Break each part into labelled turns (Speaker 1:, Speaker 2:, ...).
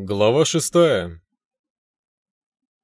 Speaker 1: Глава шестая.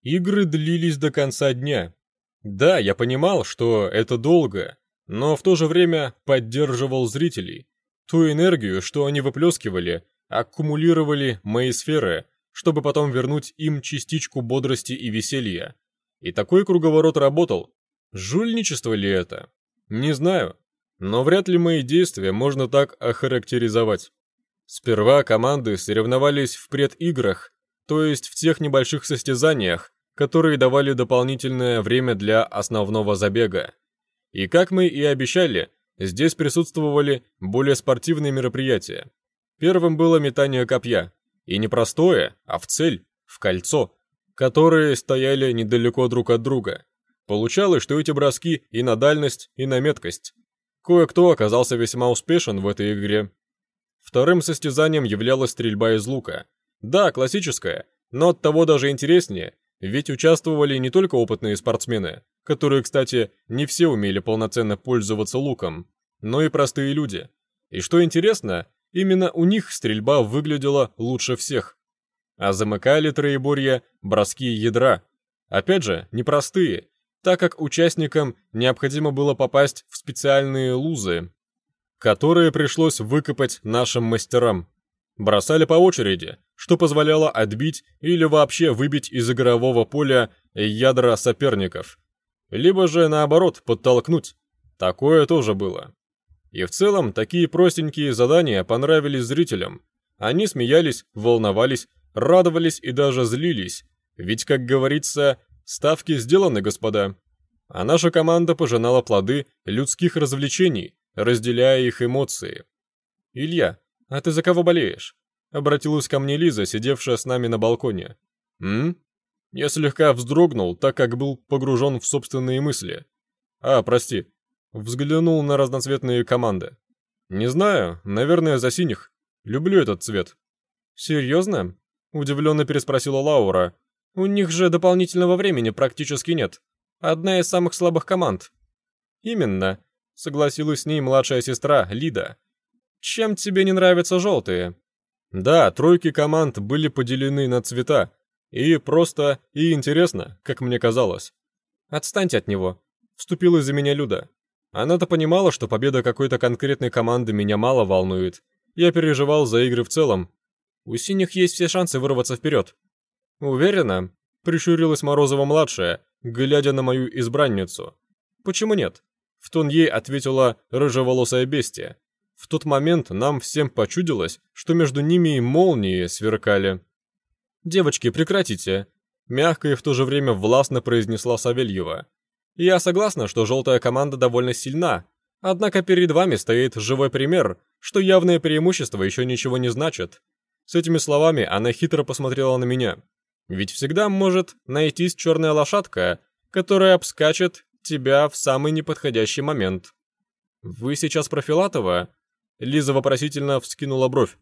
Speaker 1: Игры длились до конца дня. Да, я понимал, что это долго, но в то же время поддерживал зрителей. Ту энергию, что они выплескивали, аккумулировали мои сферы, чтобы потом вернуть им частичку бодрости и веселья. И такой круговорот работал. Жульничество ли это? Не знаю, но вряд ли мои действия можно так охарактеризовать. Сперва команды соревновались в предиграх, то есть в тех небольших состязаниях, которые давали дополнительное время для основного забега. И как мы и обещали, здесь присутствовали более спортивные мероприятия. Первым было метание копья. И не простое, а в цель, в кольцо, которые стояли недалеко друг от друга. Получалось, что эти броски и на дальность, и на меткость. Кое-кто оказался весьма успешен в этой игре, Вторым состязанием являлась стрельба из лука. Да, классическая, но от того даже интереснее, ведь участвовали не только опытные спортсмены, которые, кстати, не все умели полноценно пользоваться луком, но и простые люди. И что интересно, именно у них стрельба выглядела лучше всех. А замыкали троеборье броски ядра. Опять же, непростые, так как участникам необходимо было попасть в специальные лузы, которые пришлось выкопать нашим мастерам. Бросали по очереди, что позволяло отбить или вообще выбить из игрового поля ядра соперников. Либо же, наоборот, подтолкнуть. Такое тоже было. И в целом, такие простенькие задания понравились зрителям. Они смеялись, волновались, радовались и даже злились. Ведь, как говорится, ставки сделаны, господа. А наша команда пожинала плоды людских развлечений, разделяя их эмоции. «Илья, а ты за кого болеешь?» Обратилась ко мне Лиза, сидевшая с нами на балконе. «М?» Я слегка вздрогнул, так как был погружен в собственные мысли. «А, прости». Взглянул на разноцветные команды. «Не знаю, наверное, за синих. Люблю этот цвет». «Серьезно?» Удивленно переспросила Лаура. «У них же дополнительного времени практически нет. Одна из самых слабых команд». «Именно согласилась с ней младшая сестра Лида. Чем тебе не нравятся желтые? Да, тройки команд были поделены на цвета. И просто, и интересно, как мне казалось. Отстаньте от него. Вступила за меня Люда. Она-то понимала, что победа какой-то конкретной команды меня мало волнует. Я переживал за игры в целом. У синих есть все шансы вырваться вперед. Уверена? Прищурилась Морозова-младшая, глядя на мою избранницу. Почему нет? В тон ей ответила рыжеволосая бестия. В тот момент нам всем почудилось, что между ними и молнии сверкали. «Девочки, прекратите!» Мягко и в то же время властно произнесла Савельева. «Я согласна, что желтая команда довольно сильна, однако перед вами стоит живой пример, что явное преимущество еще ничего не значит». С этими словами она хитро посмотрела на меня. «Ведь всегда может найтись черная лошадка, которая обскачет тебя в самый неподходящий момент. Вы сейчас про Филатова? Лиза вопросительно вскинула бровь.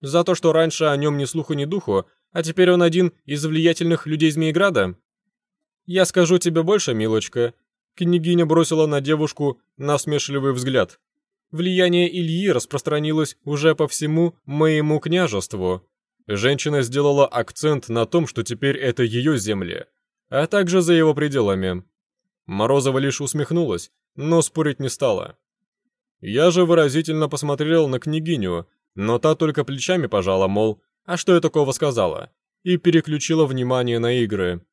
Speaker 1: За то, что раньше о нем ни слуху, ни духу, а теперь он один из влиятельных людей Змееграда? Я скажу тебе больше, милочка. Княгиня бросила на девушку насмешливый взгляд. Влияние Ильи распространилось уже по всему моему княжеству. Женщина сделала акцент на том, что теперь это ее земли, а также за его пределами. Морозова лишь усмехнулась, но спорить не стала. Я же выразительно посмотрел на княгиню, но та только плечами пожала, мол, а что я такого сказала, и переключила внимание на игры.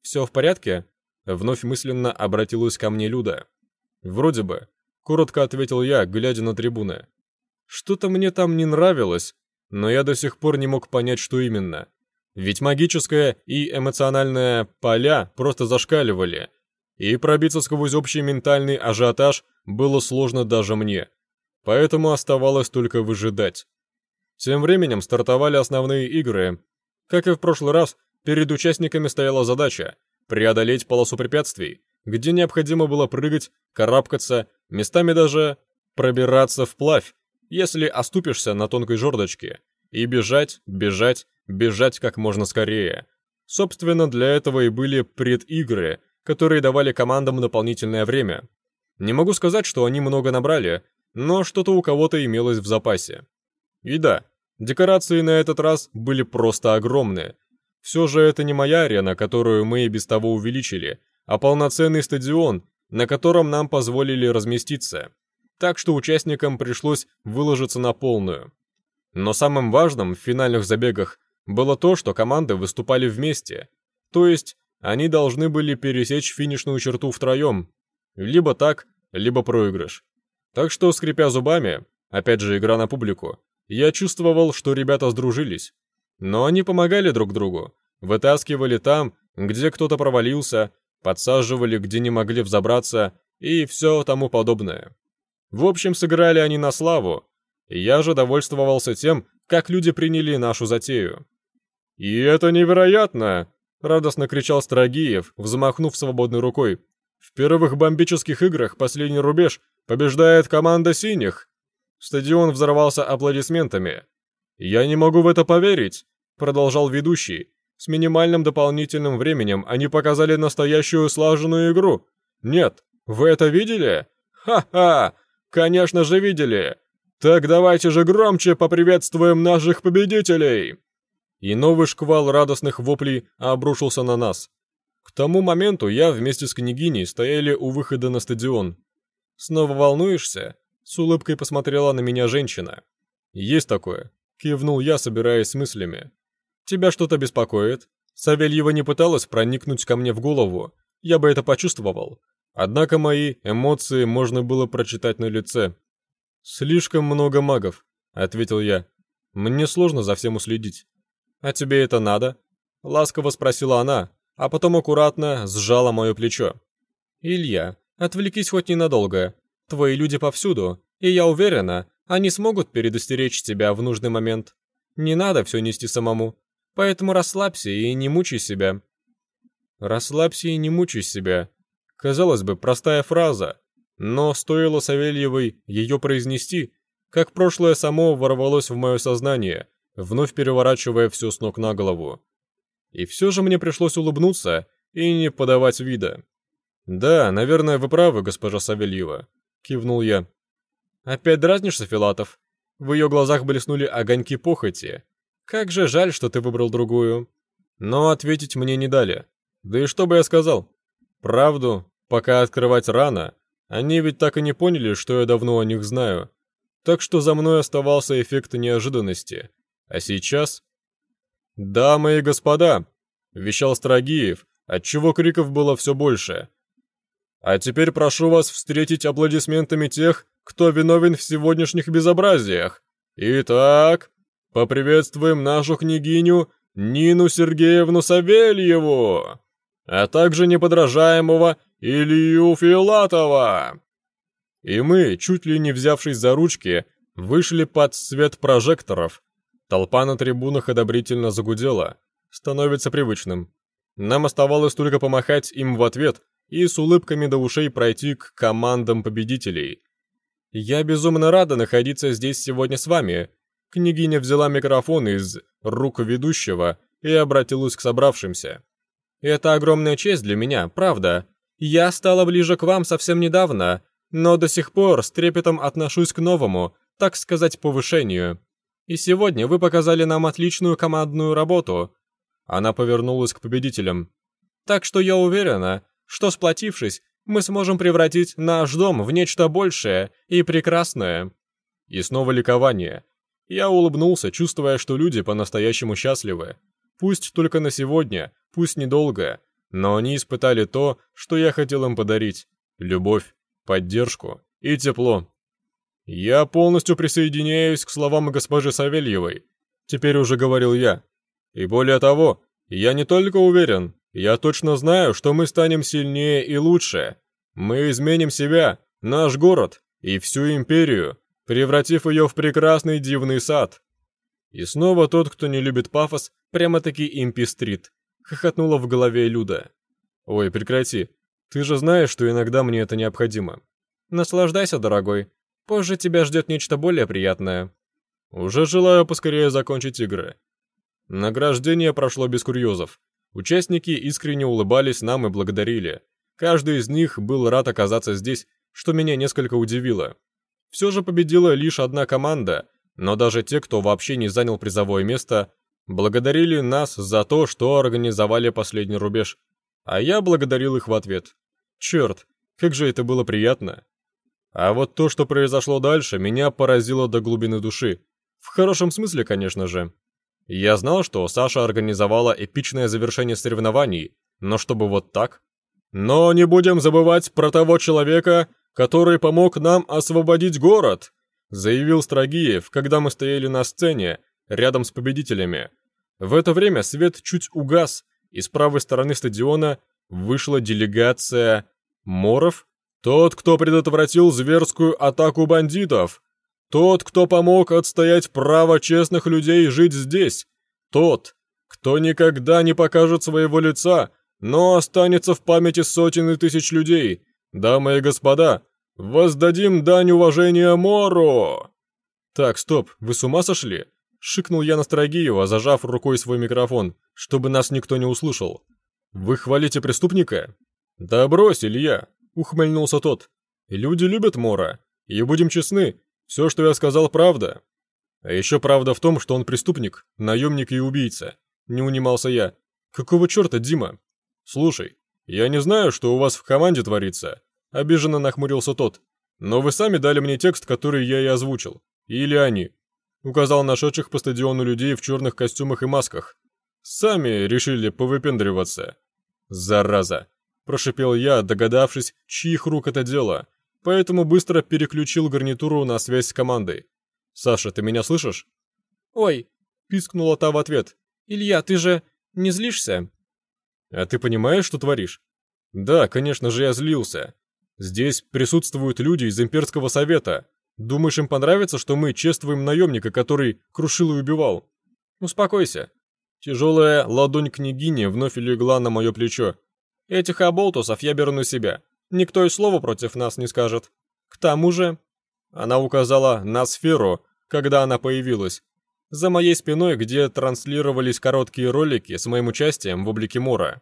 Speaker 1: «Все в порядке?» Вновь мысленно обратилась ко мне Люда. «Вроде бы», — коротко ответил я, глядя на трибуны. «Что-то мне там не нравилось, но я до сих пор не мог понять, что именно. Ведь магическое и эмоциональное поля просто зашкаливали, и пробиться сквозь общий ментальный ажиотаж было сложно даже мне, поэтому оставалось только выжидать. Тем временем стартовали основные игры. Как и в прошлый раз, перед участниками стояла задача преодолеть полосу препятствий, где необходимо было прыгать, карабкаться, местами даже пробираться вплавь, если оступишься на тонкой жердочке, и бежать, бежать, бежать как можно скорее. Собственно, для этого и были предигры – которые давали командам дополнительное время. Не могу сказать, что они много набрали, но что-то у кого-то имелось в запасе. И да, Декорации на этот раз были просто огромные. Все же это не моя арена, которую мы и без того увеличили, а полноценный стадион, на котором нам позволили разместиться. Так что участникам пришлось выложиться на полную. Но самым важным в финальных забегах было то, что команды выступали вместе. То есть, они должны были пересечь финишную черту втроем. Либо так, либо проигрыш. Так что, скрипя зубами, опять же игра на публику, я чувствовал, что ребята сдружились. Но они помогали друг другу, вытаскивали там, где кто-то провалился, подсаживали, где не могли взобраться и все тому подобное. В общем, сыграли они на славу, я же довольствовался тем, как люди приняли нашу затею. «И это невероятно!» — радостно кричал Строгиев, взмахнув свободной рукой. «В первых бомбических играх последний рубеж побеждает команда синих!» Стадион взорвался аплодисментами. «Я не могу в это поверить», — продолжал ведущий. «С минимальным дополнительным временем они показали настоящую слаженную игру. Нет, вы это видели? Ха-ха! Конечно же видели! Так давайте же громче поприветствуем наших победителей!» И новый шквал радостных воплей обрушился на нас. К тому моменту я вместе с княгиней стояли у выхода на стадион. «Снова волнуешься?» — с улыбкой посмотрела на меня женщина. «Есть такое», — кивнул я, собираясь с мыслями. «Тебя что-то беспокоит?» Савельева не пыталась проникнуть ко мне в голову, я бы это почувствовал. Однако мои эмоции можно было прочитать на лице. «Слишком много магов», — ответил я. «Мне сложно за всем уследить». «А тебе это надо?» — ласково спросила она, а потом аккуратно сжала мое плечо. «Илья, отвлекись хоть ненадолго. Твои люди повсюду, и я уверена, они смогут передостеречь тебя в нужный момент. Не надо все нести самому, поэтому расслабься и не мучай себя». «Расслабься и не мучай себя». Казалось бы, простая фраза, но стоило Савельевой ее произнести, как прошлое само ворвалось в мое сознание, вновь переворачивая все с ног на голову. И все же мне пришлось улыбнуться и не подавать вида. «Да, наверное, вы правы, госпожа Савельева», — кивнул я. «Опять дразнишься, Филатов?» В ее глазах блеснули огоньки похоти. «Как же жаль, что ты выбрал другую». Но ответить мне не дали. Да и что бы я сказал? Правду, пока открывать рано, они ведь так и не поняли, что я давно о них знаю. Так что за мной оставался эффект неожиданности. А сейчас... «Дамы и господа!» — вещал Строгиев, отчего криков было все больше. «А теперь прошу вас встретить аплодисментами тех, кто виновен в сегодняшних безобразиях. Итак, поприветствуем нашу княгиню Нину Сергеевну Савельеву, а также неподражаемого Илью Филатова!» И мы, чуть ли не взявшись за ручки, вышли под свет прожекторов. Толпа на трибунах одобрительно загудела. Становится привычным. Нам оставалось только помахать им в ответ и с улыбками до ушей пройти к командам победителей. «Я безумно рада находиться здесь сегодня с вами», Княгиня взяла микрофон из рук ведущего и обратилась к собравшимся. «Это огромная честь для меня, правда. Я стала ближе к вам совсем недавно, но до сих пор с трепетом отношусь к новому, так сказать, повышению. И сегодня вы показали нам отличную командную работу». Она повернулась к победителям. «Так что я уверена, что сплотившись, мы сможем превратить наш дом в нечто большее и прекрасное». И снова ликование. Я улыбнулся, чувствуя, что люди по-настоящему счастливы. Пусть только на сегодня, пусть недолго, но они испытали то, что я хотел им подарить — любовь, поддержку и тепло. Я полностью присоединяюсь к словам госпожи Савельевой, теперь уже говорил я. И более того, я не только уверен, я точно знаю, что мы станем сильнее и лучше. Мы изменим себя, наш город и всю империю, превратив ее в прекрасный дивный сад. И снова тот, кто не любит пафос, прямо-таки им пестрит хохотнула в голове Люда. «Ой, прекрати. Ты же знаешь, что иногда мне это необходимо. Наслаждайся, дорогой. Позже тебя ждет нечто более приятное. Уже желаю поскорее закончить игры». Награждение прошло без курьезов. Участники искренне улыбались нам и благодарили. Каждый из них был рад оказаться здесь, что меня несколько удивило. Все же победила лишь одна команда, но даже те, кто вообще не занял призовое место, благодарили нас за то, что организовали последний рубеж, а я благодарил их в ответ. Черт, как же это было приятно. А вот то, что произошло дальше, меня поразило до глубины души. В хорошем смысле, конечно же. Я знал, что Саша организовала эпичное завершение соревнований, но чтобы вот так? Но не будем забывать про того человека, который помог нам освободить город, заявил Строгиев, когда мы стояли на сцене, рядом с победителями. В это время свет чуть угас, и с правой стороны стадиона вышла делегация Моров, тот, кто предотвратил зверскую атаку бандитов, тот, кто помог отстоять право честных людей жить здесь, тот, кто никогда не покажет своего лица, но останется в памяти сотен и тысяч людей. Дамы и господа, воздадим дань уважения Мору!» «Так, стоп, вы с ума сошли?» Шикнул я на Строгиева, зажав рукой свой микрофон, чтобы нас никто не услышал. «Вы хвалите преступника?» «Да брось, Илья!» — ухмыльнулся тот. «Люди любят Мора, и будем честны, все, что я сказал, правда. А еще правда в том, что он преступник, наемник и убийца. Не унимался я. Какого черта, Дима? Слушай, я не знаю, что у вас в команде творится. Обиженно нахмурился тот. Но вы сами дали мне текст, который я и озвучил. Или они указал нашедших по стадиону людей в черных костюмах и масках. Сами решили повыпендриваться. Зараза, прошипел я, догадавшись, чьих рук это дело, поэтому быстро переключил гарнитуру на связь с командой. Саша, ты меня слышишь? Ой, пискнула та в ответ. Илья, ты же не злишься? А ты понимаешь, что творишь? Да, конечно же, я злился. Здесь присутствуют люди из имперского совета, Думаешь, им понравится, что мы чествуем наемника, который крушил и убивал? Успокойся. Тяжелая ладонь княгини вновь легла на мое плечо. Этих оболтусов я беру на себя. Никто и слова против нас не скажет. К тому же... Она указала на сферу, когда она появилась. За моей спиной, где транслировались короткие ролики с моим участием в облике Мора.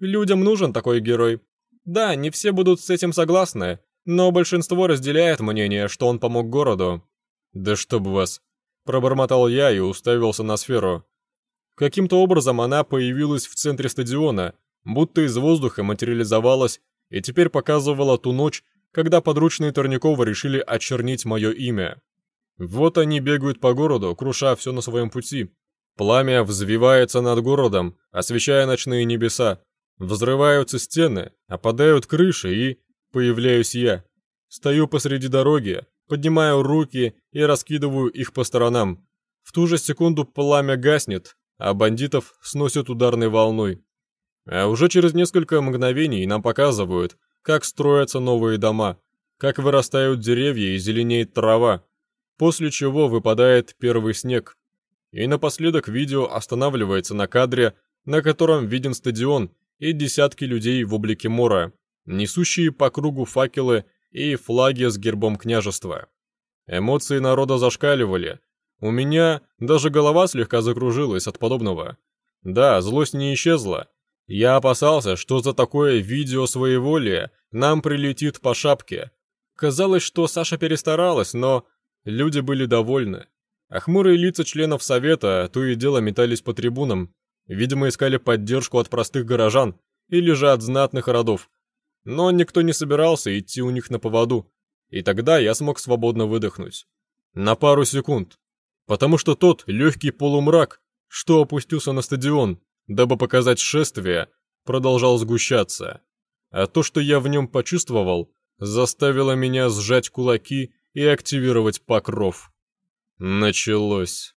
Speaker 1: Людям нужен такой герой. Да, не все будут с этим согласны, но большинство разделяет мнение, что он помог городу. Да чтоб вас. Пробормотал я и уставился на сферу. Каким-то образом она появилась в центре стадиона, будто из воздуха материализовалась и теперь показывала ту ночь, когда подручные Торнякова решили очернить мое имя. Вот они бегают по городу, круша все на своем пути. Пламя взвивается над городом, освещая ночные небеса. Взрываются стены, опадают крыши и Появляюсь я. Стою посреди дороги, поднимаю руки и раскидываю их по сторонам. В ту же секунду пламя гаснет, а бандитов сносят ударной волной. А уже через несколько мгновений нам показывают, как строятся новые дома, как вырастают деревья и зеленеет трава, после чего выпадает первый снег. И напоследок видео останавливается на кадре, на котором виден стадион и десятки людей в облике Мора несущие по кругу факелы и флаги с гербом княжества. Эмоции народа зашкаливали. У меня даже голова слегка закружилась от подобного. Да, злость не исчезла. Я опасался, что за такое видео своеволия нам прилетит по шапке. Казалось, что Саша перестаралась, но люди были довольны. А хмурые лица членов совета то и дело метались по трибунам. Видимо, искали поддержку от простых горожан или же от знатных родов. Но никто не собирался идти у них на поводу, и тогда я смог свободно выдохнуть. На пару секунд. Потому что тот легкий полумрак, что опустился на стадион, дабы показать шествие, продолжал сгущаться. А то, что я в нем почувствовал, заставило меня сжать кулаки и активировать покров. Началось.